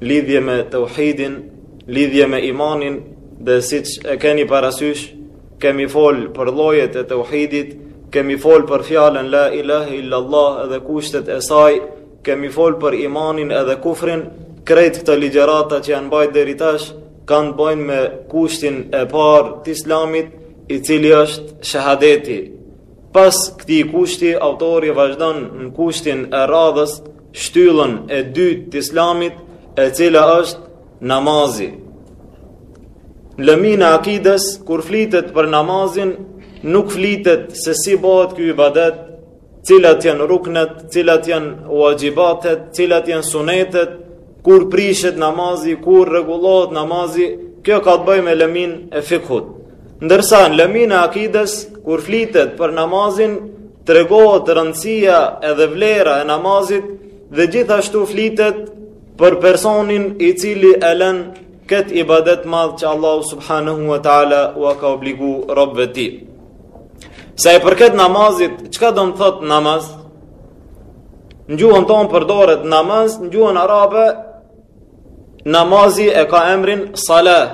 lidhje me teuhidin, lidhje me imanin, dhe siç e keni parasysh, kemi fol për llojet e teuhidit, kemi fol për fjalën la ilahe illallah edhe kushtet e saj, kemi fol për imanin edhe kufrin, krejt këto ligjërata që janë mbajt deri tash, kanë të bojnë me kushtin e parë të islamit, i cili është shahadeti. Pas këtij kushti, autori vazhdon në kushtin e radhës, shtyllën e dytë të islamit e cila është namazi. Në lëminë e akides, kur flitet për namazin, nuk flitet se si bëhet ky ibadet, cilat janë ruknet, cilat janë uaxhibatet, cilat janë sunetet, kur prishet namazi, kur rregullohet namazi, kjo ka të bëjë me lëminë e fikhut. Ndërsa në lëminë e akides, kur flitet për namazin, Tregohet rëndësia edhe vlera e namazit dhe gjithashtu flitet për personin i cili e lën këtë ibadet madh që Allahu subhanahu wa taala ua ka obligu robëve të tij. Sa i përket namazit, çka do të thotë namaz? Në gjuhën tonë përdoret namaz, në gjuhën arabe namazi e ka emrin salah.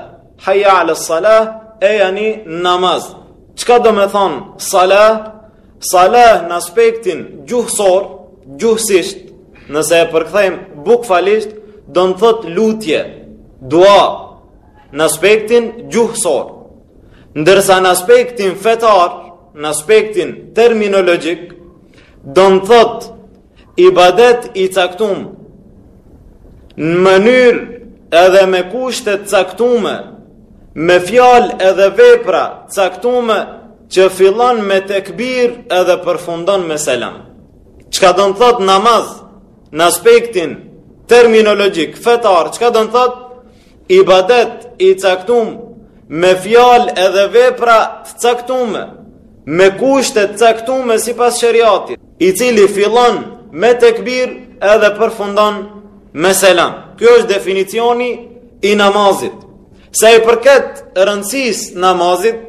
Hayya ala salah, ejani namaz. Çka do me thonë salah? Salah në aspektin gjuhësor, gjuhësisht, nëse e përkthejmë bukfalisht, don të thotë lutje, dua, në aspektin gjuhësor. Ndërsa në aspektin fetar, në aspektin terminologjik, don të thotë Ibadet i caktum, në mënyrë edhe me kushte të caktume, me fjalë edhe vepra caktume, që fillon me tekbir edhe përfundon me selam. Çka don të thotë namaz në aspektin terminologjik, fetar, çka don të thotë Ibadet i caktum me fjalë edhe vepra të caktume, me kushte të caktume sipas sheriatit, i cili fillon me tekbir edhe përfundon me selam. Ky është definicioni i namazit. Sa i përket rëndësisë namazit,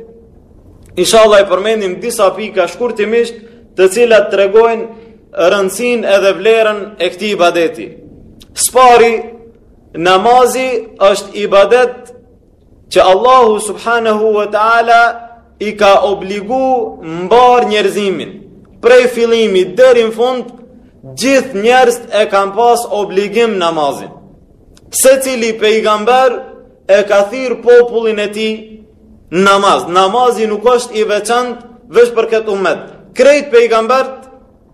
inshallah i përmendim disa pika shkurtimisht të cilat tregojnë rëndësinë edhe vlerën e këtij ibadeti. S'pari, Namazi është ibadet që Allahu subhanahu wa taala i ka obligu mbarë njerëzimin. Prej fillimit deri në fund gjithë njerëzit e kanë pas obligim namazin. Secili pejgamber e ka thirr popullin e tij namaz. Namazi nuk është i veçantë veç për këtë umet. Krejt pejgamberët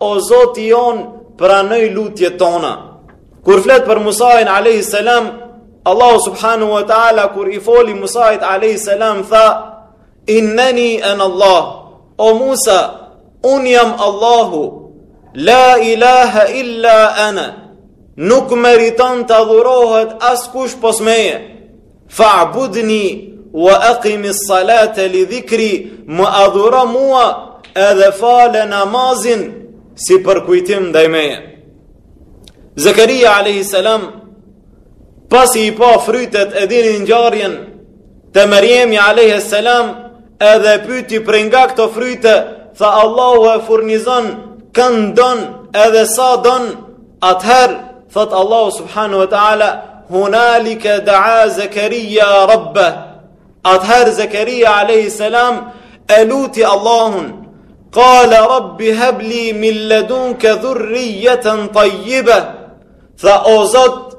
O Zoti jon, pranoj lutjet tona. Kur flet për Musain alayhis salam, Allahu subhanahu wa taala kur i foli Musait alayhis salam tha innani ana Allah. O Musa, un jam Allahu. La ilaha illa ana. Nuk meriton të adhurohet askush pos meje. Fa'budni wa aqimi salate li dhikri, më adhuro mua edhe fale namazin si përkujtim ndaj meje. Zekaria a.s. Pasi i pa frytet e dini ngjarjen te Merjemi a.s. edhe pyti prej nga këto fryte, tha Allahu e furnizon kën don edhe sa don atëherë فات الله سبحانه وتعالى هنالك دعا زكريا ربه أطهر زكريا عليه السلام ألوتي الله قال رب هب لي من لدنك ذرية طيبة فأوزت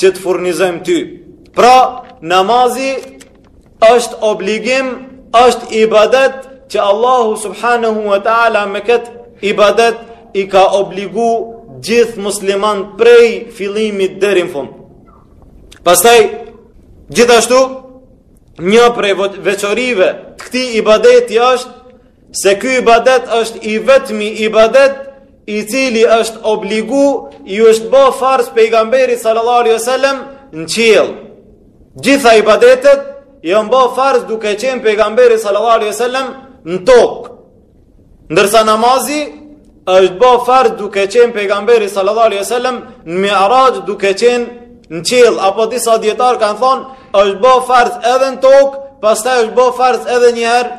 që të furnizojmë ty. Pra, namazi është obligim, është ibadet që Allahu subhanahu wa taala me kët ibadet i ka obligu gjithë musliman prej fillimit deri në fund. Pastaj gjithashtu një prej veçorive të këtij ibadeti është Se ky ibadet është i vetmi ibadet i cili është obligu iu është bo farz pejgamberit sallallahu alaihi wasallam në qiell. Gjitha ibadetet janë bo farz duke qenë pejgamberi sallallahu alaihi wasallam në tokë. Ndërsa namazi është bo farz duke qenë pejgamberi sallallahu alaihi wasallam në Mi'raxh duke qenë në qiell apo disa dijetarë kanë thonë është bo farz edhe në tokë, pastaj është bo farz edhe një herë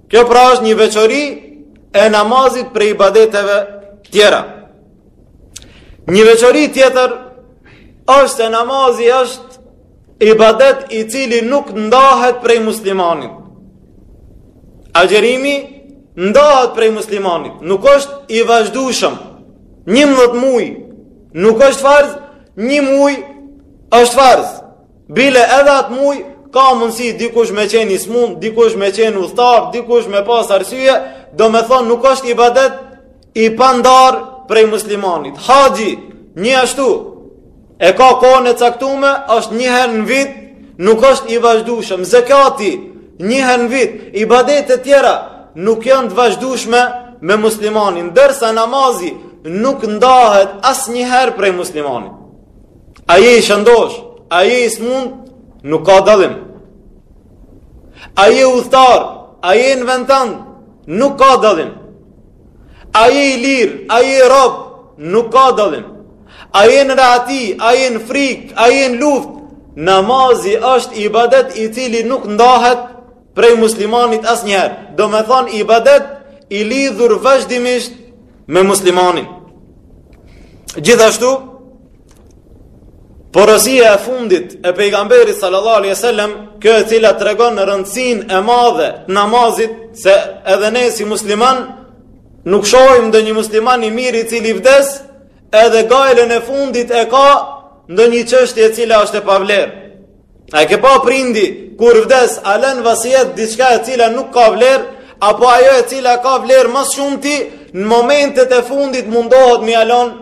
Kjo pra është një veçori e namazit prej ibadeteve tjera. Një veçori tjetër është se namazi është ibadet i cili nuk ndahet prej muslimanit. Agjerimi ndahet prej muslimanit, nuk është i vazhdushëm, njëmdhet muj, nuk është farz, një muj është farz. Bile edhe atë muj, ka mundësi dikush me qenë i smun, dikush me qenë udhtar, dikush me pas arsye, domethonë nuk është ibadet i pandarë prej muslimanit. Haxhi, njashtu, e ka kohën e caktume, është njëherë në vit, nuk është i vazhdushëm. Zekati, njëherë në vit, ibadete tjera, nuk janë të vazhdushme me muslimanin. Ndërsa namazi nuk ndahet asnjëherë prej muslimanit. A je i shëndosh, a je i smund, nuk ka dalim. A je udhtar, a je në vend tand, nuk ka dallim. A je i lirë, a je rob, nuk ka dallim. A je në rahati, a je në frikë, a je në luftë, namazi është ibadet i cili nuk ndahet prej muslimanit asnjëherë. Domethonë ibadet i lidhur vazhdimisht me muslimanin. Gjithashtu, Porosia e fundit e pejgamberit sallallahu alaihi wasallam, kjo e cila tregon rëndësinë e madhe të namazit, se edhe ne si muslimanë nuk shohim ndonjë musliman i mirë i cili vdes, edhe gajlen e fundit e ka ndonjë çështje e cila është e pavlerë. A e ke pa prindi kur vdes, a lon vasijet diçka e cila nuk ka vlerë, apo ajo e cila ka vlerë ma së shumti në momentet e fundit mundohet me ia lon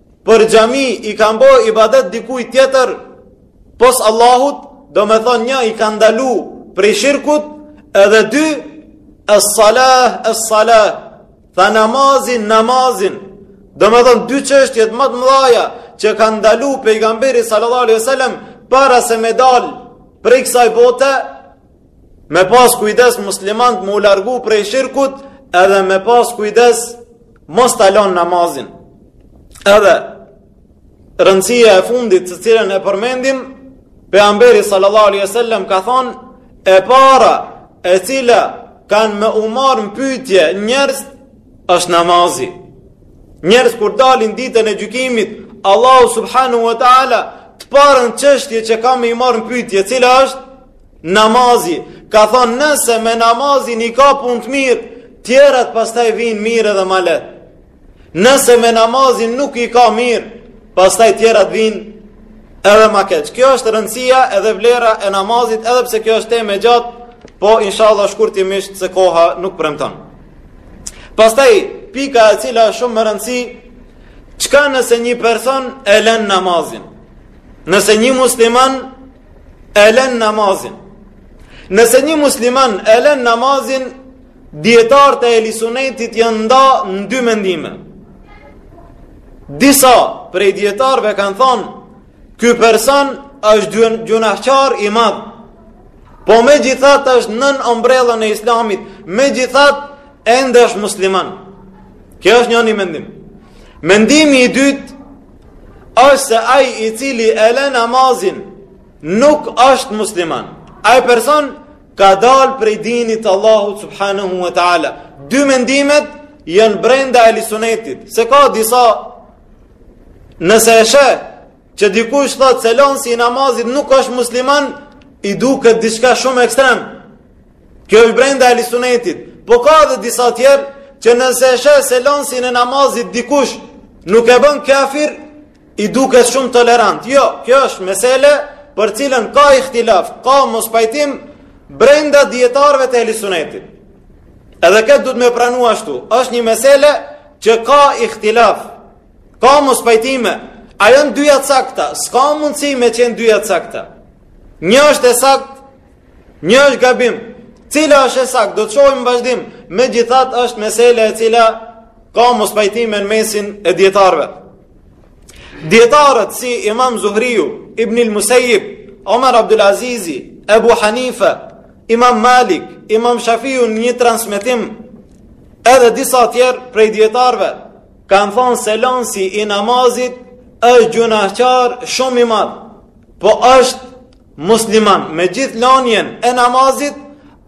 për xhami i kanë bo ibadet dikuj tjetër pos Allahut, domethonë një i ka ndalu prej shirkut, edhe dy, es-salah, es-salah, tha namazin, namazin, domethonë dy çështjet ma të mdhaja, që ka ndalu pejgamberi sallallahu alaihi sallam, para se me dal prej kësaj bote, Me pas kujdes muslimanët me u largu prej shirkut edhe me pas kujdes mos ta lon namazin. Edhe rëndësia e fundit të cilën e përmendim, pejgamberi sallallahu alaihi wasallam ka thonë e para e cila kanë me u marrë në pytje njerëzit është namazi. Njerëzit kur dalin ditën e gjykimit, Allahu subhanahu wa ta'ala të parën çështje që ka me i marrë në pytje, cila është Namazi, ka thonë nëse me namazin i ka punët mirë, tjerat pastaj vijnë mirë edhe ma lehtë. Nëse me namazin nuk i ka mirë, pastaj tjerat vijnë edhe ma keq. Kjo është rëndësia edhe vlera e namazit, edhe pse kjo është temë e gjatë, po inshallah shkurtimisht se koha nuk premton. Pastaj, pika e cila është shumë me rëndësi, çka nëse një person e len namazin? Nëse një musliman e lën namazin. Nëse një musliman e lën namazin, dijetarët e Ehli Sunetit janë nda në dy mendime. Disa prej dijetarëve kanë thonë, ky person është gjunahqar i madh, po megjithatë është nën ombrellën e islamit, megjithatë ende është musliman. Kjo është njani mendim. Mendimi i dytë, është se ai i cili e lë namazin nuk është musliman. Ai person ka dalë prej dinit të Allahut subhanahu wa taala. Dy mendimet janë brenda ehli sunetit. Se ka disa nëse e sheh që dikush thotë se lansi i namazit nuk është musliman, i duket diçka shumë ekstreme. Kjo është brenda ehli sunetit, po ka edhe disa tjerë që nëse e sheh se lansin e namazit dikush nuk e bën kafir, i duket shumë tolerant. Jo, kjo është mesele për cilën ka ihtilaf, ka mospajtim brenda dijetarëve të ehli sunetit. Edhe këtë duhet me pranu ashtu. është një mesele që ka ihtilaf, ka mospajtime, a janë dyjat sakta, s'ka mundësi me qenë dyjat sakta. Një është e saktë, Një është gabim. Cila është e saktë? Do të shohim në vazhdim. Megjithatë është mesele e cila ka mospajtime në mesin e dijetarëve. Dijetarët si Imam Zuhriu, Ibn al-Musayyib, Omar Abdul Azizi, Abu Hanifa, Imam Malik, Imam Shafiu në një transmetim edhe disa tjerë prej dijetarëve kanë thonë se lansi i namazit është gjunahqar shumë i madh. Po është Musliman, megjithë lanien e namazit,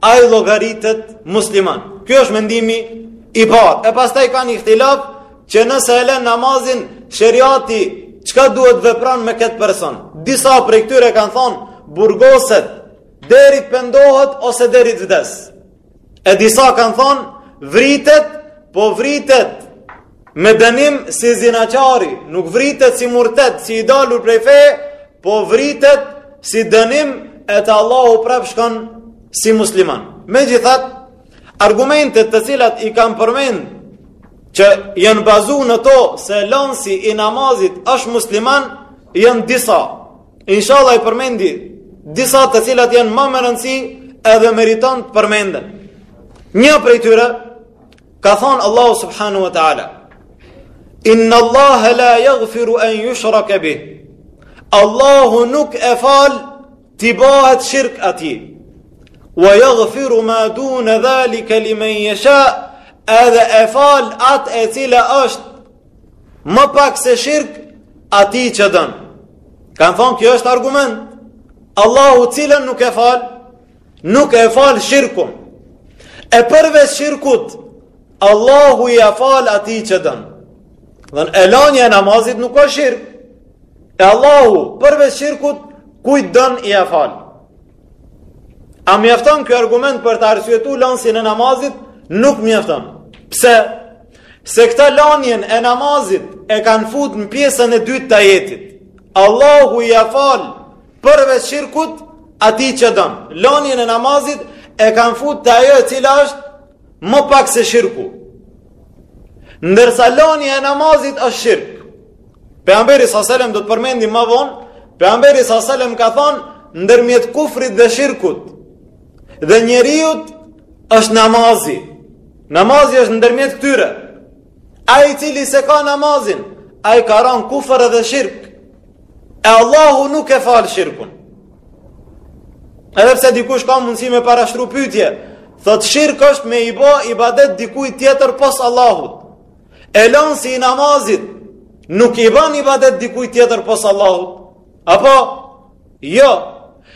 ai llogaritet musliman. Ky është mendimi i parë. E pastaj kanë ihtilaf, që nëse e len namazin, sheriati, çka duhet vepron me këtë person? Disa prej këtyre kanë thonë, burgoset, deri t'pendohet ose deri t'vdes. E disa kanë thonë, vritet, po vritet, Me dënim si zinaqari, nuk vritet si murtet, si i dalur prej feje, po vritet si dënim e te Allahu prap shkon si musliman. Megjithatë, argumentet të cilat i kanë përmend që janë bazu në to se lansi i namazit është musliman, janë disa. Inshallah i përmendi disa të cilat janë më me rëndësi edhe meritojnë të përmenden. Një prej tyre, Ka thënë Allahu subhanahu wa taala: Inna Allaha la yaghfiru an yushraka bih. Allahu nuk e fal t'i bëhet shirk atij. Wa yaghfiru ma duna zalika liman yasha. Edhe e fal atë e cila është më pak se shirk atij që don. Kanë thonë kjo është argument. Allahu cilën nuk e fal, Nuk e fal shirkun. E përveç shirkut, Allahu ia fal atij që don. Dhe lanja e namazit nuk ka shirk. E Allahu, përveç shirkut, kujt don ia fal. A mjefton kjo argument për ta arsyetu lansin e namazit? Nuk mjefton. Pse? Se këta lanjen e namazit e kanë fut në pjesën e dytë të ajetit. Allahu ia fal Përveç shirkut, atij që don. Lonjen e namazit e kanë fut te ajo e cila është më pak se shirku. Ndërsa lonja e namazit është shirk. Pejgamberi alejhi selam do ta përmendim ma vonë, pejgamberi alejhi selam ka thonë ndërmjet kufrit dhe shirkut dhe njeriut është namazi. Namazi është ndërmjet këtyre. Ai i cili s'e ka namazin, ai ka ranë n'kufër edhe shirk. E Allahu nuk e fal shirkun. Edhe pse dikush ka mundësi me parashtru pyetje, thotë shirk është me i bo ibadet dikujt tjetër pos Allahut. E lonsi i namazit nuk i ban ibadet dikujt tjetër pos Allahut. Apo jo,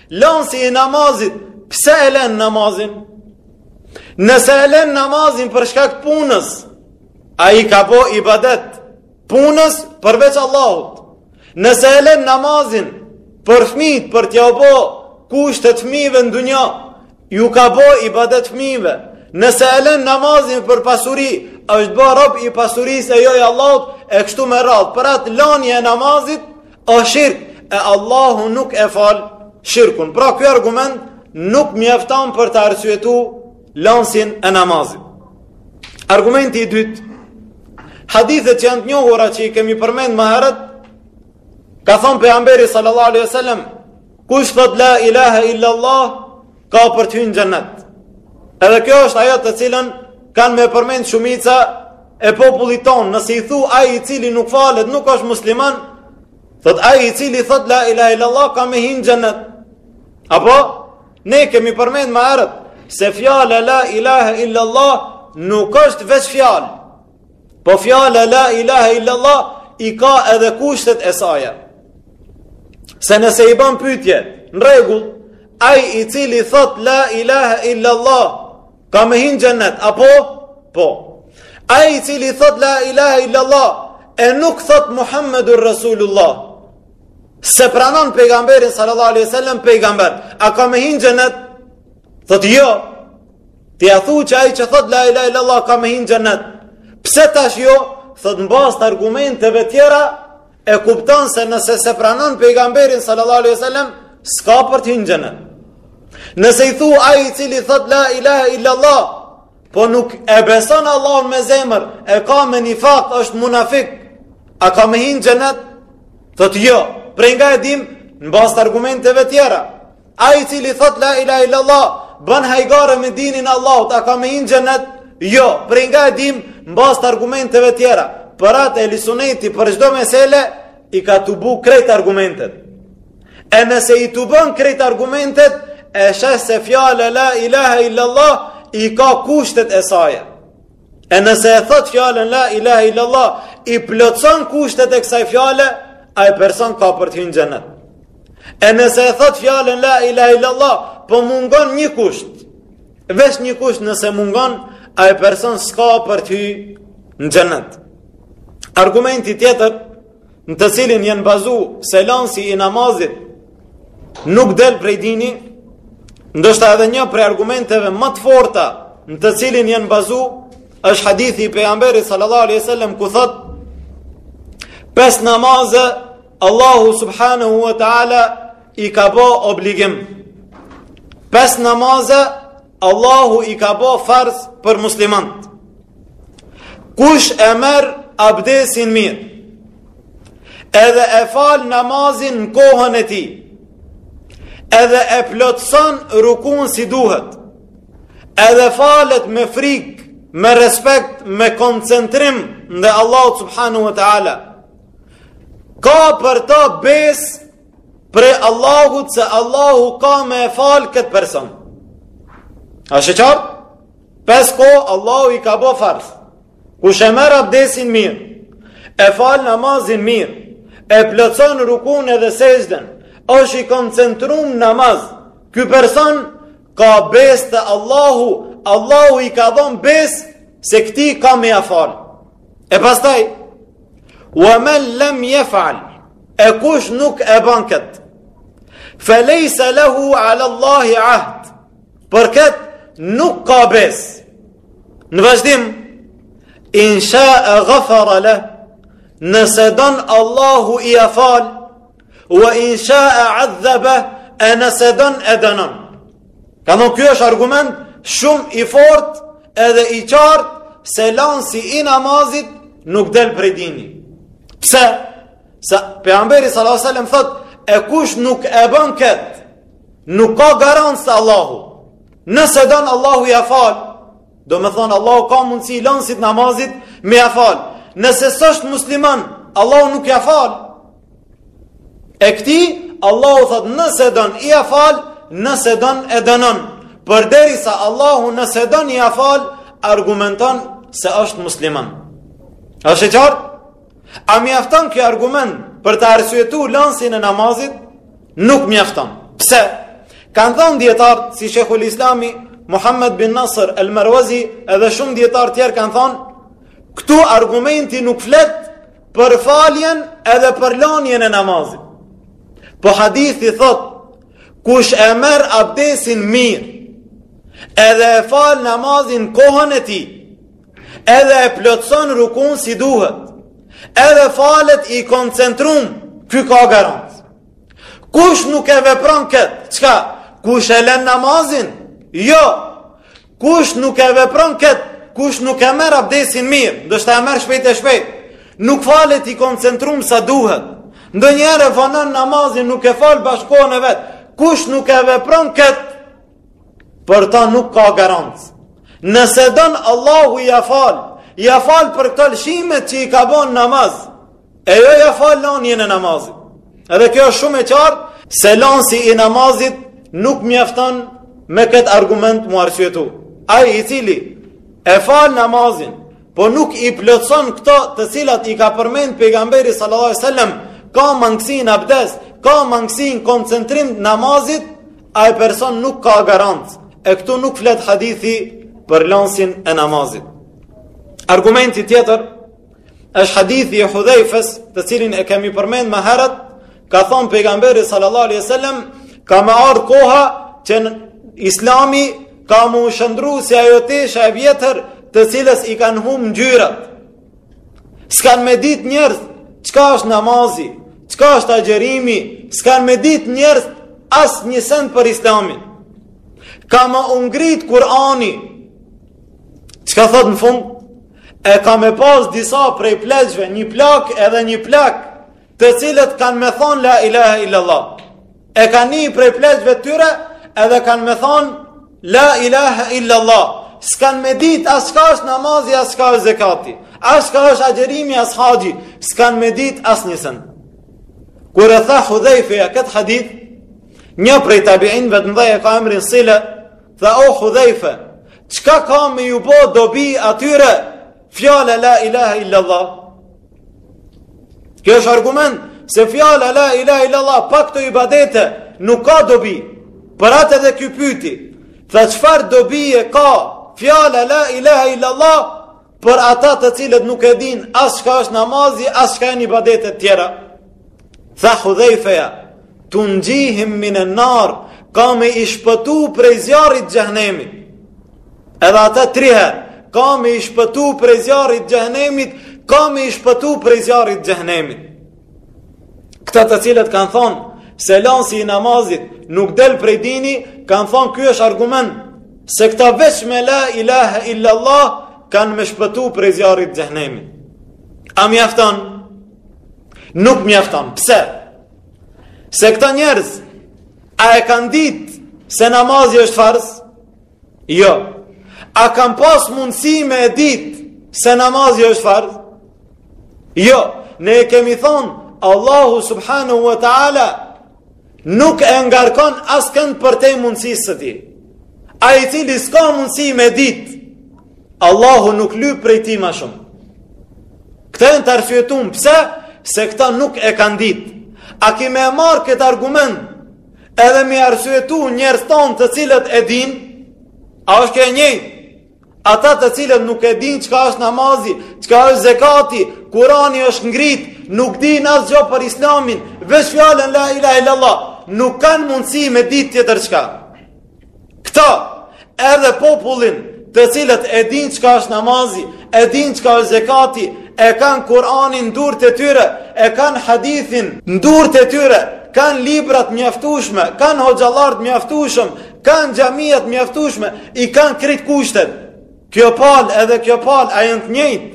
lonsi i namazit, pse e len namazin? Nëse e len namazin për shkak punës, ai i ka bo ibadet punës përveç Allahut. Nëse e len namazin për fmijët, për t'ia bo kushtet fmijëve në dunja, ju ka bo ibadet fmijëve. Nëse e len namazin për pasuri, është bo rob i pasurisë e jo i Allahut, e kështu me radhë. Për atë lanja e namazit a shirk e Allahu nuk e fal shirkun. Pra ky argument nuk mjafton për ta arsyetu lansin e namazit. Argumenti i dytë, hadithet që janë të njohura që i kemi përmend më herët, ka thonë Pejgamberi sallallahu alaihi wasallam, kush thotë la ilaha illa Allah, ka për të hy n'xhennet. Edhe kjo është ajo të cilën kanë me përmend shumica e popullit tonë, nëse i thu ai i cili nuk falet, nuk është musliman, thotë ai i cili thotë la ilaha illa Allah ka me hi n'xhennet. Apo Ne kemi përmend ma herët se fjala la ilaha illa Allah nuk është veç fjalë. Po fjala la ilaha illa Allah i ka edhe kushtet e saja. Se nëse i ban pyetje, në rregull, ai i cili thotë la ilaha illa Allah ka me hi n'xhennet, apo? Po. Ai i cili thotë la ilaha illa Allah e nuk thotë Muhammedur Rasulullah S'e pranon pejgamberin sallallahu alaihi wasallam pejgamber, a ka me hi në xhenet? Thotë jo. Ti a thu që ai që thotë la ilaha illallah ka me hi në xhenet? Pse tash jo? Thotë në bazë të argumenteve tjera e kupton se nëse s'e pranon pejgamberin sallallahu alaihi wasallam s'ka për të hi në xhenet. Nëse i thu ai i cili thotë la ilaha illallah Po nuk e beson Allahun me zemër, e ka me nifak, është munafik, a ka me hi në xhenet? Thotë jo, prej nga e dim, në bazë t'argumenteve tjera. Ai i cili thotë la ilaha illallah, bën hajgare me dinin e Allahut, a ka me hi në xhenet? Jo, prej nga e dim, në bazë t'argumenteve tjera. Për atë ehli suneti, për çdo mesele, i ka tubu krejt argumentet. E nëse i tubon krejt argumentet, e sheh se fjala la ilaha illallah i ka kushtet e saje. E nëse e thotë fjalën la ilaha illallah i plotëson kushtet e kësaj fjale, ai person ka për të hy në xhenet. E nëse e thotë fjalën la ilaha illallah, po mungon një kusht, veç një kusht nëse mungon, ai person s'ka për të hy në xhenet. Argumenti tjetër, në të cilin janë bazu se lansi i namazit nuk del prej dini, ndoshta edhe një prej argumenteve ma të forta në të cilin janë bazu është hadithi i pejgamberit sallallahu alaihi wasallam ku thotë pesë namaze Allahu subhanahu wa taala i ka ba obligim pesë namaze Allahu i ka bo farz për muslimanët. Kush e merr abdesin mirë, edhe e fal namazin në kohën e tij, edhe e plotëson rukun si duhet, edhe falet me frikë, me respekt, me koncentrim ndaj Allahut subhanahu wa ta'ala, ka për ta besë prej Allahut se Allahu ka me e falë këtë person. A është qartë? Pesë kohë, Allahu i ka bo farz. Kush e merr abdesin mirë, e fal namazin mirë, e plotëson rukun edhe sexhden, është i koncentrum në namaz. Ky person ka besë te Allahu, Allahu i ka dhon besë se këtij ka me ia falë. E pastaj, wa men lem jef'al, E kush nuk e bën kët? Fa laysa lahu ala Allahi ahd. Për kët nuk ka besë. Në vazhdim in sha'a ghafara lah nëse don Allahu ia fal wa in sha'a azzabah nëse don e dënon. Ka thonë ky është argument shumë i fort edhe i qartë se lansi i namazit nuk del prej dini. Pse? Se pejgamberi s.a.s. thot e kush nuk e bën këtë, nuk ka garancë te Allahu. Nëse don Allahu ja fal, domethonë Allahu ka mundësi lansit të namazit me ja fal. Nëse s'është musliman, Allahu nuk ja fal. E këtij, Allahu thotë, nëse don, ia fal, nëse don, e dënon. Përderisa Allahu nëse don, ia fal, argumenton se është musliman. Është e qartë? A mjafton kjo argument për ta arsyetu lansin e namazit? Nuk mjafton. Pse? Kanë thonë dijetarë si Sheikhul Islami Muhammed bin Nasr al-Marwazi edhe shumë dijetarë tjerë kanë thonë këtu argumenti nuk flet Për faljen edhe për lanjen e namazit. Po hadithi thot, kush e merr abdesin mirë, edhe e fal namazin kohën e tij, edhe e plotëson rukun si duhet, edhe falet i koncentrum, ky ka garancë. Kush nuk e vepron këtë, çka? Kush e len namazin? Jo, Kush nuk e vepron këtë, kush nuk e merr abdesin mirë, ndoshta e merr shpejt e shpejt. Nuk falet i koncentrum sa duhet. Ndonjëherë e vonon namazin, nuk e fal bash kohën e vet. Kush nuk e vepron këtë, për ta nuk ka garancë. Nëse don Allahu ja fal, ja fal për këto lëshimet që i ka bon namaz. E jo ja fal lanjen e namazit. Edhe kjo është shumë e qartë, se lansi i namazit nuk mjafton me këtë argument m'u arsyetu. Ai i cili e fal namazin, po nuk i plotson këto të cilat i ka përmend pejgamberi sallallahu alaihi wasallam, ka mangësi në abdes, ka mangësi në koncentrim të namazit, ai person nuk ka garancë. E këtu nuk flet hadithi për lansin e namazit. Argumenti tjetër Është hadithi i Hudhejfës, të cilin e kemi përmend më herët, ka thonë pejgamberi sallallahu alaihi wasallam, ka me ardh koha që Islami ka m'u shëndru si ajo tesha e vjetër të cilës i kanë hum ngjyrat. S'kanë me ditë njerëz, çka është namazi, çka është agjerimi, s'kanë me ditë njerëz asnjë send për islamin. Ka me u ngrit Kurani, Çka thotë në fund? E ka me pas disa prej pleqve, një plak edhe një plakë, të cilët kanë me thonë la ilaha illallah. E kanë ni prej pleqve të tyre edhe kanë me thonë la ilaha illallah. S'kanë me ditë as çka është namazi, as çka është zekati, as çka është agjërimi, as haxhi, s'kanë me ditë as njënën. Kur e tha Hudhejfeja këtë hadith, një prej tabiinve të mdhej e ka emrin Sile, Tha o Hudhejfe, çka ka me ju bo dobi atyre fjala la ilaha illallah? Kjo është argument se fjala la ilaha illallah pa këto ibadete nuk ka dobi. Për atë edhe ky pyti, tha çfarë dobie ka fjala la ilaha illallah për ata të cilët nuk e din as çka është namazi, as çka janë ibadetet tjera. Tha Hudhejfeja, tunxhihim minen-nar, ka me i shpëtu prej zjarrit t'xhehnemit. Edhe ata tri herë, ka me i shpëtu prej zjarrit t'xhehnemit, ka me i shpëtu prej zjarrit t'xhehnemit. Këta të cilët kanë thonë se lansi i namazit nuk del prej dini, kanë thonë ky është argument se këta veç me la ilaha illallah kanë me shpëtu prej zjarrit t'xhehnemit. A mjafton? Nuk mjafton. Pse? Se këta njerëz, a e kanë ditë se namazi është farz? Jo. A kanë pas mundësi me e ditë se namazi është farz? Jo. Ne e kemi thonë, Allahu subhanahu wa ta'ala nuk e ngarkon askënd përtej mundësisë së tij. Ai i cili s'ka mundësi me ditë, Allahu nuk lyp prej tij ma shumë. Këta janë të arsyetun, pse? Se këta nuk e kanë ditë. A ki me e marrë këtë argument, Edhe me i arsyetu njerëzt tonë të cilët e dinë, a është kjo e njëjtë? Ata të cilët nuk e dinë çka është namazi, çka është zekati, Kurani është ngrit, nuk dinë asgjë për Islamin, veç fjalën la ilaha illallah, nuk kanë mundësi me ditë tjetër çka. Këta, edhe popullin, të cilët e dinë çka është namazi, e dinë çka është zekati, e kanë Kur'anin n'durt e tyre, e kanë hadithin n'durt e tyre, kanë libra t'mjaftushme, kanë hoxhallarë t'mjaftushëm, kanë xhamia t'mjaftushme, i kanë krejt kushtet. Kjo palë edhe kjo palë, a janë të njëjtë?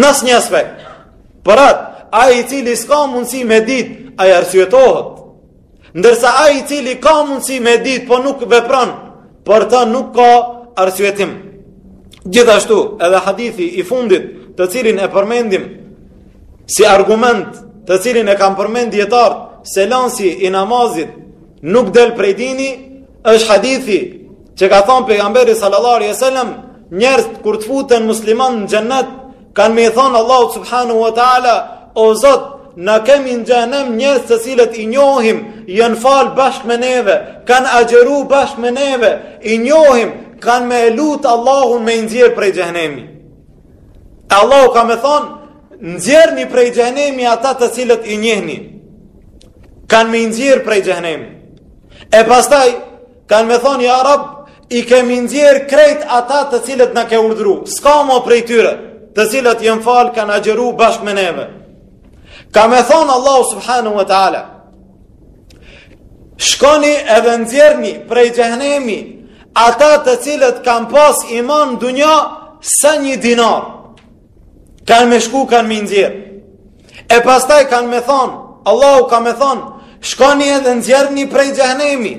N'asnjë aspekt. Për atë, ai i cili s'ka mundësi me ditë, ai arsyetohet. Ndërsa ai i cili ka mundësi me e ditë po nuk vepron, për të nuk ka arsyetim. Gjithashtu, edhe hadithi i fundit, të cilin e përmendim si argument, të cilin e kanë përmend dijetarët, se lënsi i namazit nuk del prej dini, është hadithi që ka thënë pejgamberi sallallahu alaihi wasallam, njerëzt kur të futen muslimanët në xhennet, Kanë me i thonë Allahut subhanahu wa ta'ala, o Zot, na kemi në xhehnem njerëz të cilët i njohim, janë falë bashkë me neve, kanë agjeru bashkë me neve, i njohim, kanë me e lutë Allahun me i nxjerr prej xhehnemi. Allahu ka me thonë, nxjerrni prej xhehnemi ata të cilët i njehni, kanë me i nxjerr prej xhehnemi. E pastaj, Kanë me thonë, ja rab, i kemi nxjerr krejt ata të cilët na ke urdhru. S'ka mo prej tyre, të cilët janë falë kanë agjeru bashkë me neve. Ka me thonë Allahu subhanahu wa ta'ala, shkoni edhe nxjerrni prej xhehnemi ata të cilët kanë pas iman në dunja sa një dinar. Kanë me shku, kanë me i nxjerr. E pastaj kanë me thonë, Allahu ka me thonë, shkoni edhe nxjerrni prej xhehnemi.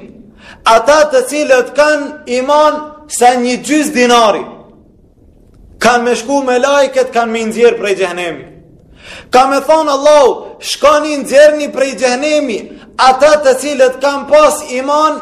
Ata të cilët kanë iman sa një gjys dinari. Kanë me shku melaiket, kanë me i nxjerr prej xhehnemi. Ka me thonë Allahu, shkoni nxjerrni prej xhehnemi. Ata të cilët kanë pas iman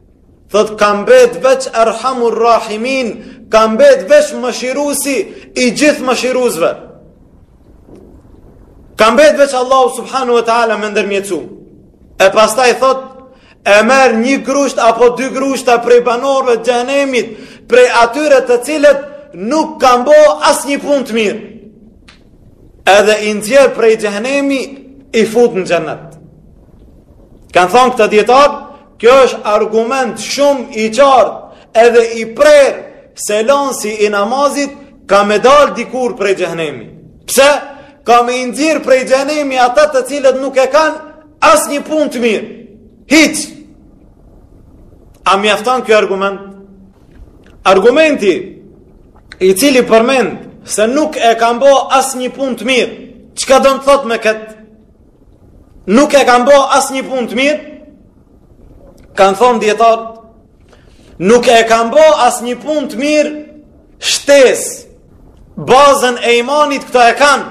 Thotë ka mbet veç Arhamur Rahimin, ka mbet veç mëshirusi i gjithë mëshirusve. Ka mbet veç Allahu subhanahu wa taala me ndërmjetësu. E pastaj thotë e merr një grusht apo dy grushta prej banorëve të xhehnemit, prej atyre të cilët nuk kanë bo asnjë punë të mirë. Edhe i nxjerr prej xhehnemi i fut në xhennet. Kanë thonë këta dijetarë, kjo është argument shumë i qartë edhe i prerë se lënsi i namazit ka me dal dikur prej xhehnemi. Pse? Ka me i nxjerr prej xhehnemi ata të cilët nuk e kanë asnjë punë të mirë. Hiç. A mjafton kjo argument? Argumenti i cili përmend se nuk e kanë bo asnjë punë të mirë, çka do të thotë me kët? Nuk e kanë bo asnjë punë të mirë. Kanë thonë dijetarët, nuk e kanë bo asnjë punë të mirë shtesë. Bazën e imanit këta e kanë.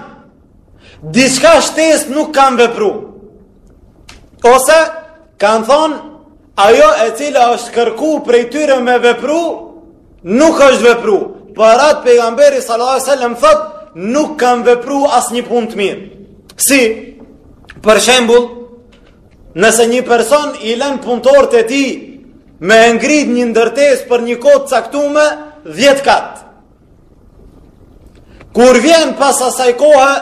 Diçka shtesë nuk kanë vepru. Ose kanë thonë Ajo e cila është kërku prej tyre me vepru, nuk është vepru. Për atë pejgamberi sallallahu alaihi wasallam thot, nuk kanë vepru asnjë punë të mirë. Si për shembull, nëse një person i lën punëtorët e tij me e ngrit një ndërtesë për një kohë të caktuar 10 kat. Kur vjen pas asaj kohe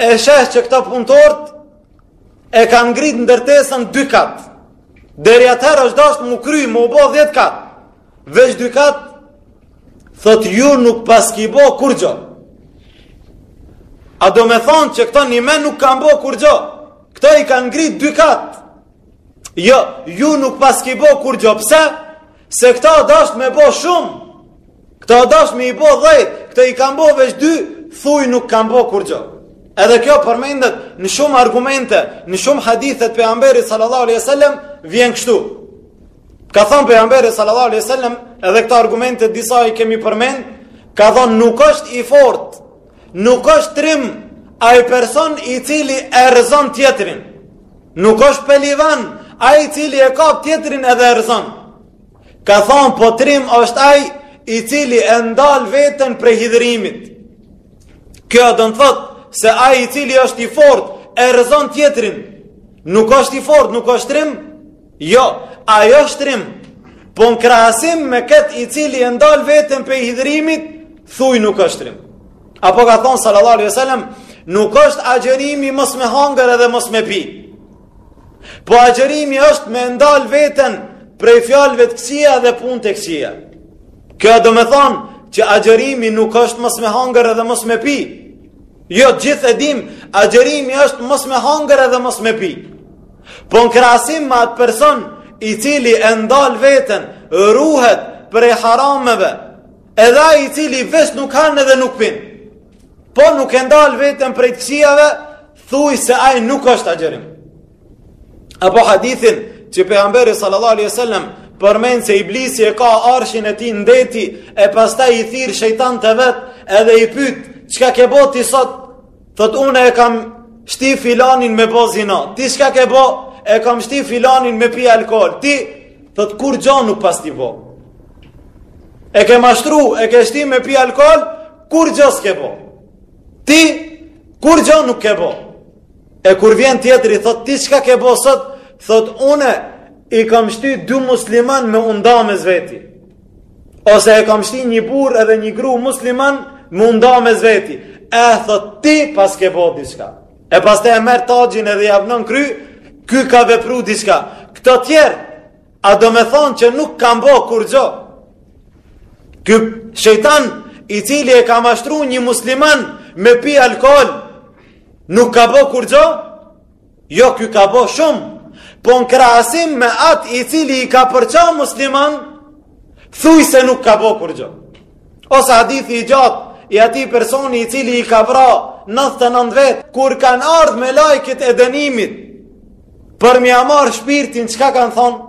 e sheh që këta punëtorët E kanë ngrit ndërtesën dy kat. Deri atëherë është dashur me u kry, me u bo 10 kat. Veç dy kat thot ju nuk paski bo kurgjo. A domethonë që këta njimen nuk kanë bo kurgjo. Këta i kanë ngrit dy kat. Jo, ju nuk paski bo kurgjo. Pse? Se këta dasht me bo shumë, këta dasht me i bo 10, këta i kanë bo veç dy, thuj nuk kanë bo kurgjo. Edhe kjo përmendet në shumë argumente, në shumë hadithe të pejgamberit sallallahu alaihi sallam, vjen kështu. Ka thonë pejgamberi sallallahu alaihi sallam, edhe këto argumente disa i kemi përmend, ka thonë nuk është i fortë, Nuk është trim ai person i cili e rrëzon tjetrin. Nuk është pelivan ai i cili e kap tjetrin edhe e rrëzon. Ka thonë po trim është ai i cili e ndal veten prej hidhërimit. Kjo don të thotë se ai i cili është i fortë e rrëzon tjetrin. Nuk është i fortë, nuk është trim, Jo, ai osht trim, po në krahasim me këtë i cili e ndal veten prej hidhërimit, thuj nuk është trim. Apo ka thonë sallallahu alaihi wasallam, nuk është agjërimi mos me hangër edhe mos me pi. Po agjërimi është me e ndal veten prej fjalëve të këqija dhe punë të këqija. Kjo domethonë që agjërimi nuk është mos me hangër edhe mos me pi. Jo, t'gjithë e dim, agjërimi është mos me hangër edhe mos me pi. Po në krahasim me atë person i cili e ndal veten, ruhet prej harameve, edhe ai i cili veç nuk han edhe nuk pin. Po nuk e ndal veten prej të këqijave, thuj se ai nuk është agjërim. Apo hadithin që pejgamberi sallallahu alaihi wasallam përmend se iblisi e ka arshin e tij n'deti e pastaj i thirr shejtant e vet edhe i pyet çka ke bo ti sot Thot unë e kam shti filanin me bo zina, ti çka ke bo, e kam shti filanin me pi alkohol, ti, thot kurgjo nuk paske ti bo. E ke mashtru, e ke shti me pi alkohol, kurgjo s'ke bo. Ti, kurgjo nuk ke bo. E kur vjen tjetri, thot ti çka ke bo sot, thot une, i kam shti dy musliman me u nda mes veti. Ose e kam shti një burë edhe një gru musliman m'u nda me zveti. E thot ti paske bo diçka. E pastaj e merr taxhin edhe ja vnon n'kry, ky ka vepru diçka. Këta tjerë, a domethonë që nuk kan bo kurgjo. Ky shejtan i cili e ka mashtru një musliman me pi alkohol, nuk ka bo kurgjo. Jo ky ka bo shumë, po në krahasim me atë i cili i ka përça muslimanët, thujse nuk ka bo kurgjo. Ose hadithi i gjatë, i atij personi i cili i ka vra 99 vetë, kur kanë ardhë melaqet e dënimit, për me ia marrë shpirtin, çka kanë thonë?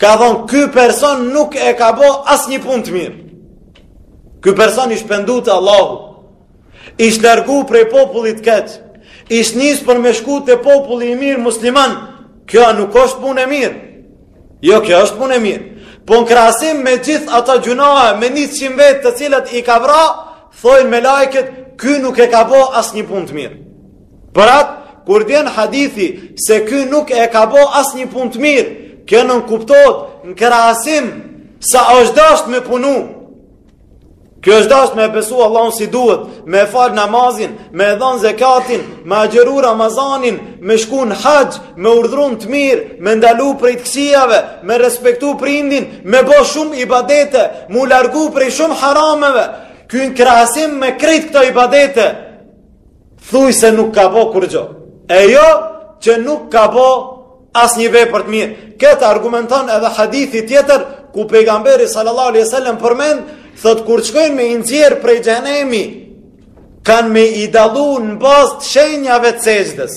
Kanë thonë, ky person nuk e ka bo asnjë punë të mirë. Ky person ish pendu te Allahu, Ish largu prej popullit të keq, ish nisë për me shku te populli i mirë musliman, kjo nuk është punë e mirë. Jo, kjo është punë e mirë. Po në krahasim me gjithë ata gjunahe, me niqind vetë të cilët i ka vra, thojnë melaqet, ky nuk e ka bo asnjë punë të mirë. Për atë, kur vjen hadithi se ky nuk e ka bo asnjë punë të mirë, kjo nënkuptohet në krahasim sa është dasht me punu, Ky është dashtë me e besu Allahun si duhet, me e falë namazin, me e dhonë zekatin, me agjëru Ramazanin, me shku në haxh, me urdhru n'të mirë, me ndalu prej të këqijave, me respektu prindin, me bo shumë ibadete, m'u largu prej shumë harameve, ky në krahasim me krejt këto ibadete. Thujse nuk ka bo kurgjo. E jo që nuk ka bo asnjë vepër të mirë. Këtë e argumenton edhe hadithi tjetër, ku pejgamberi sallallahu alaihi sallam përmend, thot kur shkojnë me i nxjerrë prej xhehnemi, kanë me i dallu në bazë të shenjave të sexhdes.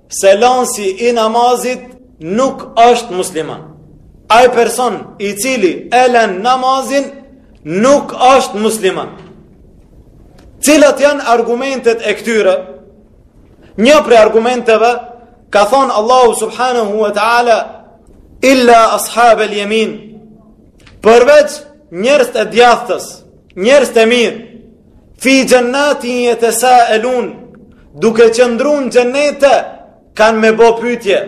se lansi i namazit nuk është musliman. Ai person i cili e lën namazin nuk është musliman. Cilat janë argumentet e këtyre? Një prej argumenteve ka thonë Allahu subhanahu wa taala illa ashab al-yamin. Përveç njerëzt e djathtës, njerëzt e mirë, Fi xhennatin jetesaelun, duke qëndru në xhennete, kanë me bo pytje.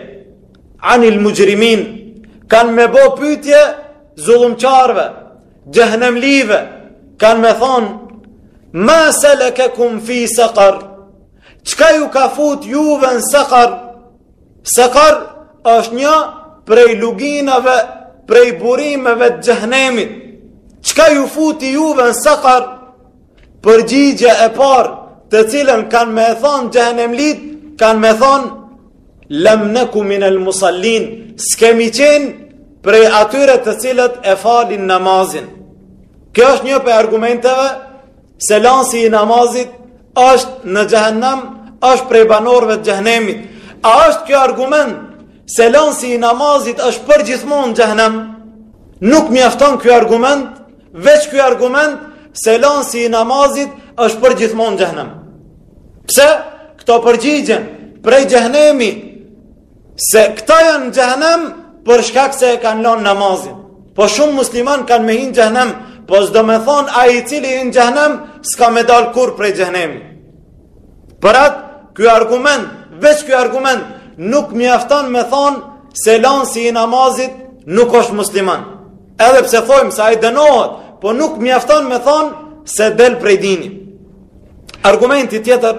Anil muxhrimin, kanë me bo pytje zullumqarve, xhehnemlive, kanë me thonë, ma selekekum fi sakar, çka ju ka fut juve në sakar, Sakar është një prej luginave, prej burimeve të xhehnemit. Çka ju futi juve në sakar, përgjigje e parë të cilën kanë me thonë xhehnemlitë, kanë me thonë, lem neku minel musallin, s'kemi qenë prej atyre të cilët e falin namazin. Kjo është një prej argumenteve, Se lansi i namazit është në xhehenem, është prej banorëve të xhehenemit. A është kjo argument se lansi i namazit është përgjithmonë në xhehenem. Nuk mjafton ky argument, veç ky argument se lansi i namazit është përgjithmonë në xhehenem. Pse? Këto përgjigjen prej xhehenemi Se këta janë në xhehenem për shkak se e kanë lënë namazin. Po shumë musliman kanë me hi n'xhehnem, po s'do me thonë ai i cili hin n'xhehnem, s'ka me dalë kurrë prej xhehnemi. Për atë, ky argument, veç ky argument, nuk mjafton me thonë se lansi i namazit nuk është musliman. Edhe pse thojmë se ai dënohet, po nuk mjafton me thonë se del prej dini. Argumenti tjetër,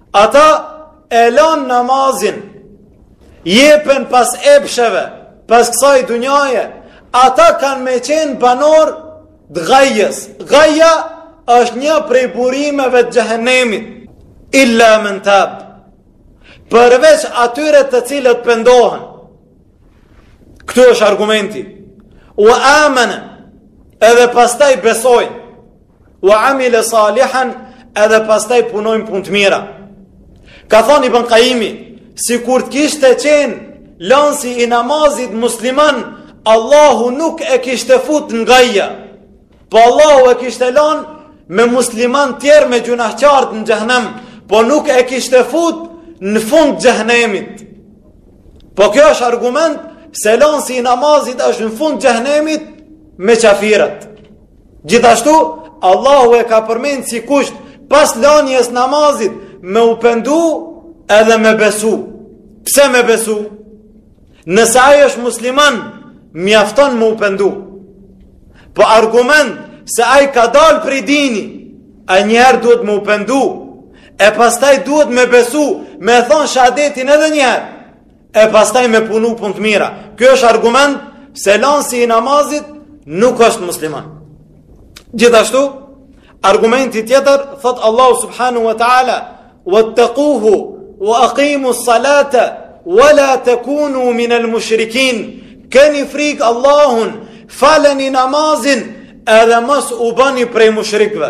Ata e lanë namazin, jepen pas epsheve, pas kësaj dunjaje, ata kanë me qenë banorë të gajjes. Gajja është një prej burimeve të xhehenemit, illa men tabe, përveç atyre të cilët pëndohen. Këtu është argumenti. Ue amene, edhe pastaj besojnë. wa amile salihan edhe pastaj punojnë punë të mira. Ka thonë Ibn Kajimi, sikur të kishte qenë, lansi i namazit musliman, Allahu nuk e kishte fut në gajja, po Allahu e kishte lanë me muslimanë tjerë me gjynahqarët në xhehnem, po nuk e kishte fut në fund xhehnemit. Po kjo është argument, se lansi i namazit është në fund xhehnemit me qafirët. Gjithashtu, Allahu e ka përmend si kusht pas lanjes namazit me u pendu edhe me besu. Pse me besu? Nëse ai është musliman, mjafton me u pendu. Po argument se ai ka dalë prej dini, a njëherë duhet me u pendu, e pastaj duhet me besu, me thonë shehadetin edhe njëherë. e pastaj me punu punë të mira. Kjo është argument se lansi i namazit nuk është musliman. Gjithashtu, argumenti tjetër, thotë Allah subhanehu wa ta'ala, wattekuhu, wa akimu salata, wa la tekunu min el mushrikin, keni frikë Allahun, faleni namazin, edhe mos u bani prej mushrikve.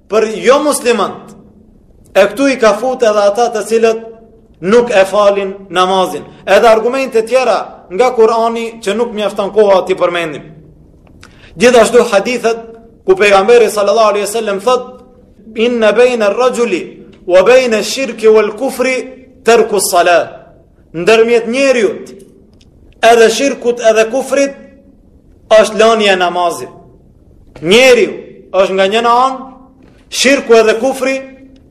për jomuslimant. E këtu i ka fut edhe ata të cilët nuk e falin namazin. Edhe argumente tjera nga Kurani që nuk mjafton koha t'i përmendim. Gjithashtu hadithet ku pejgamberi sallallahu alaihi wasallam thot inna bayna ar-rajuli wa bayna ash-shirki wal-kufri tarku as-salat. Ndërmjet njeriut edhe shirkut edhe kufrit është lënia e namazit. Njeriu është nga njëra anë, shirku edhe kufri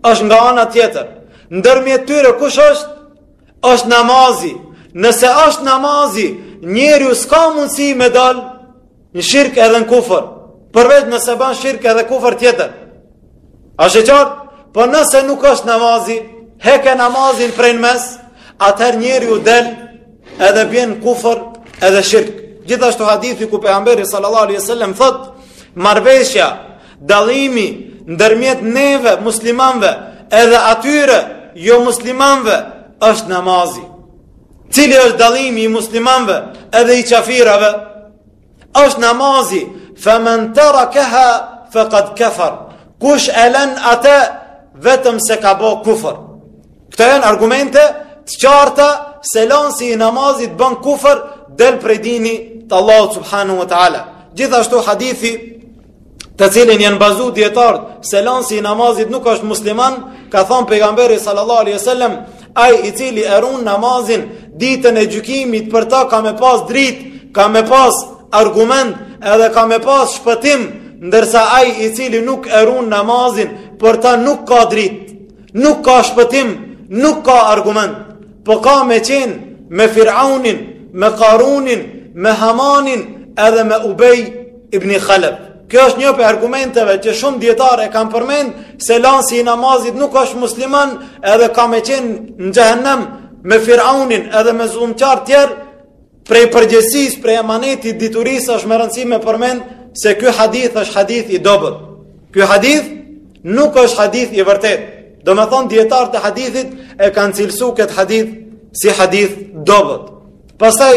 është nga ana tjetër. Ndërmjet tyre kush është? Është namazi. Nëse është namazi, njeriu s'ka mundësi me dal në shirk edhe në kufër. Përveç nëse bën shirk edhe kufër tjetër. A është qartë, po nëse nuk është namazi, heke namazin prej në mes, atëherë njeriu del edhe bjen n'kufër edhe shirk. Gjithashtu hadithi ku pejgamberi sallallahu alaihi wasallam thot, marrëveshja, dallimi ndërmjet neve muslimanve edhe atyre jomuslimanve është namazi. Cili është dallimi i muslimanve edhe i qafirave? Është namazi, fe men terakeha, fekad kefer. Kush e len atë, vetëm se ka bo kufër. Këto janë argumente të qarta se lansi i namazit bën kufër del prej dinit të Allahut subhanehu wa ta'ala. Gjithashtu hadithi të cilin janë bazu dijetarët, se lansi i namazit nuk është musliman, ka thonë pejgamberi sallallahu alaihi wasallam ai i cili e run namazin, ditën e gjykimit për ta ka me pas dritë, ka me pas argument, edhe ka me pas shpëtim, ndërsa ai i cili nuk e run namazin, për ta nuk ka dritë, nuk ka shpëtim, nuk ka argument, po ka me qenë me Firaunin, me Karunin, me Hamanin, edhe me Ubej Ibn Khalaf. Kjo është një prej argumenteve që shumë dijetarë e kanë përmend se lansi i namazit nuk është musliman edhe ka me qenë në xhehenem me Firaunin edhe me zullumqarët tjerë. Prej përgjegjësisë, prej emanetit t'diturisë është me rëndësi me përmend se ky hadith është hadith i dobët. Ky hadith nuk është hadith i vërtetë. Domethonë dijetarët e hadithit e kanë cilësu këtë hadith si hadith t'dobët. Pastaj,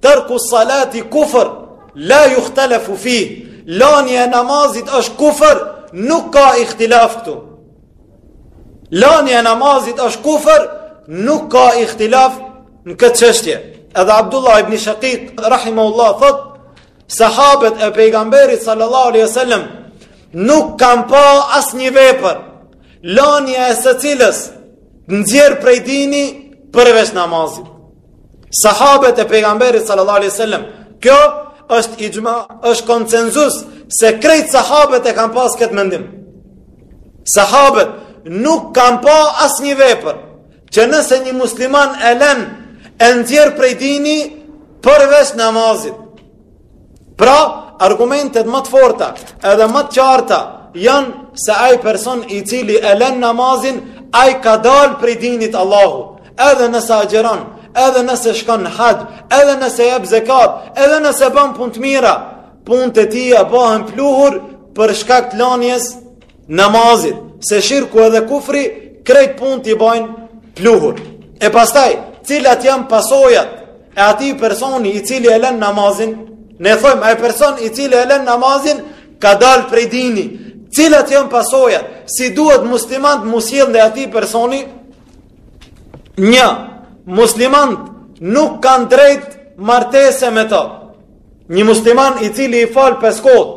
Terku salati kufër, la juhtelefu fih, lania e namazit është kufër, nuk ka ihtilaf këtu. Lania e namazit është kufër, nuk ka ihtilaf në këtë çështje. Edhe Abdullah ibn Shakik, rahimehullah, thot, sahabet e pejgamberit sallallahu alaihi sallam, nuk kanë pa asnjë vepër, lania e së cilës të nxjerr prej dini, përveç namazit. Sahabët e pejgamberit sallallahu alaihi wasallam. Kjo është ixhma, është konsensus se krejt sahabët e kanë pas këtë mendim. Sahabët nuk kanë pa asnjë vepër, që nëse një musliman e len e nxjerr prej dini përveç namazit. Pra, argumentet ma të forta edhe ma të qarta janë se ai person i cili e len namazin, ai ka dalë prej dinit Allahut. Edhe nëse agjeron, edhe nëse shkon në haxh, edhe nëse jep zekat, edhe nëse ban punë të mira, punët e tija bahen pluhur për shkak të lanies namazit, se shirku edhe kufri, krejt punët i bajnë pluhur. E pastaj, cilat janë pasojat e atij personi i cili e len namazin, ne thojmë, ai person i cili e len namazin, ka dalë prej dini, cilat janë pasojat, si duhet muslimanët m'u sjellë ndaj atij personi, një, muslimanët nuk kanë drejt martese me ta, një musliman i cili i fal pesë kohët,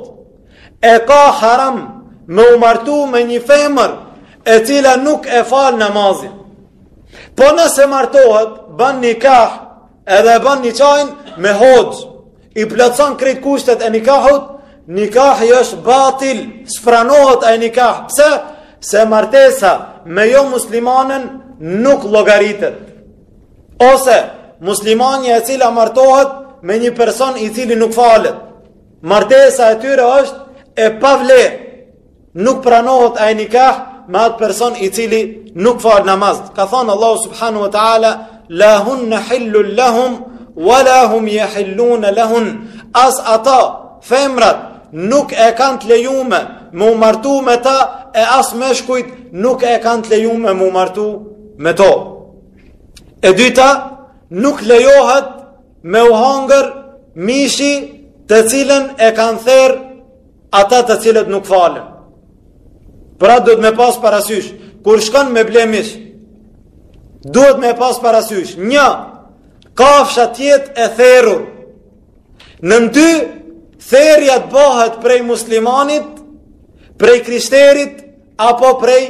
E ka haram me u martu me një femër e cila nuk e fal namazin. Po nëse martohet, ban nikah edhe ban niqahin me hoxhë, i plotëson krejt kushtet e nikahut, nikahi është batil, s'pranohet ai nikah, pse? Se martesa me jo muslimanen nuk llogaritet. Ose muslimania e cila martohet me një person i cili nuk falet. Martesa e tyre është e pavlerë. Nuk pranohet ai nikah me atë person i cili nuk fal namaz. Ka thënë Allahu subhanahu wa taala la hunna hillun lahum wala hum yahilluna lahun. As ata femrat nuk e kanë të lejume me u martu me ta e as meshkujt nuk e kanë të lejume me u martu me to. E dyta, nuk lejohet me u hangër mishi të cilën e kanë therë ata të cilët nuk falen. Pra duhet me pas parasysh, kur shkon me ble mish, duhet me pas parasysh, një, kafsha të jetë e therur, nën dy, therrja të bëhet prej muslimanit, prej krishterit, apo prej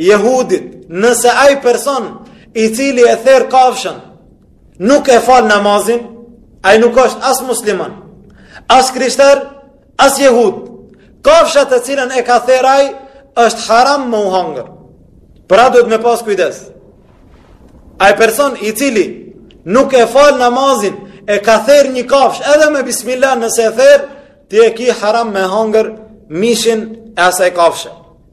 jehudit, nëse ai person i cili e therr kafshën, nuk e fal namazin, ai nuk është as musliman, as krishter, as jehud. Kafsha të cilën e ka therë ai është haram me u hangër. Pra duhet me pas kujdes. Ai person i cili nuk e fal namazin, e ka therë një kafshë edhe me bismillah nëse e ther, ti e ki haram me hangër mishin e asaj kafshe.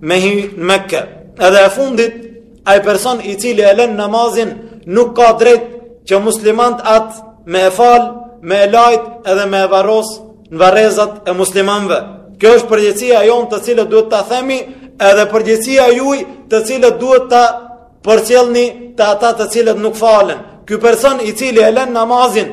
me hi në Mekë. Edhe e fundit, ai person i cili e lën namazin nuk ka drejt që muslimant atë me e fal, me e lajt edhe me e varros në varrezat e muslimanëve. Kjo është përgjegjësia jonë të cilët duhet ta themi, edhe përgjegjësia juaj të cilët duhet ta përcjellni te ata të cilët nuk falen. Ky person i cili e lën namazin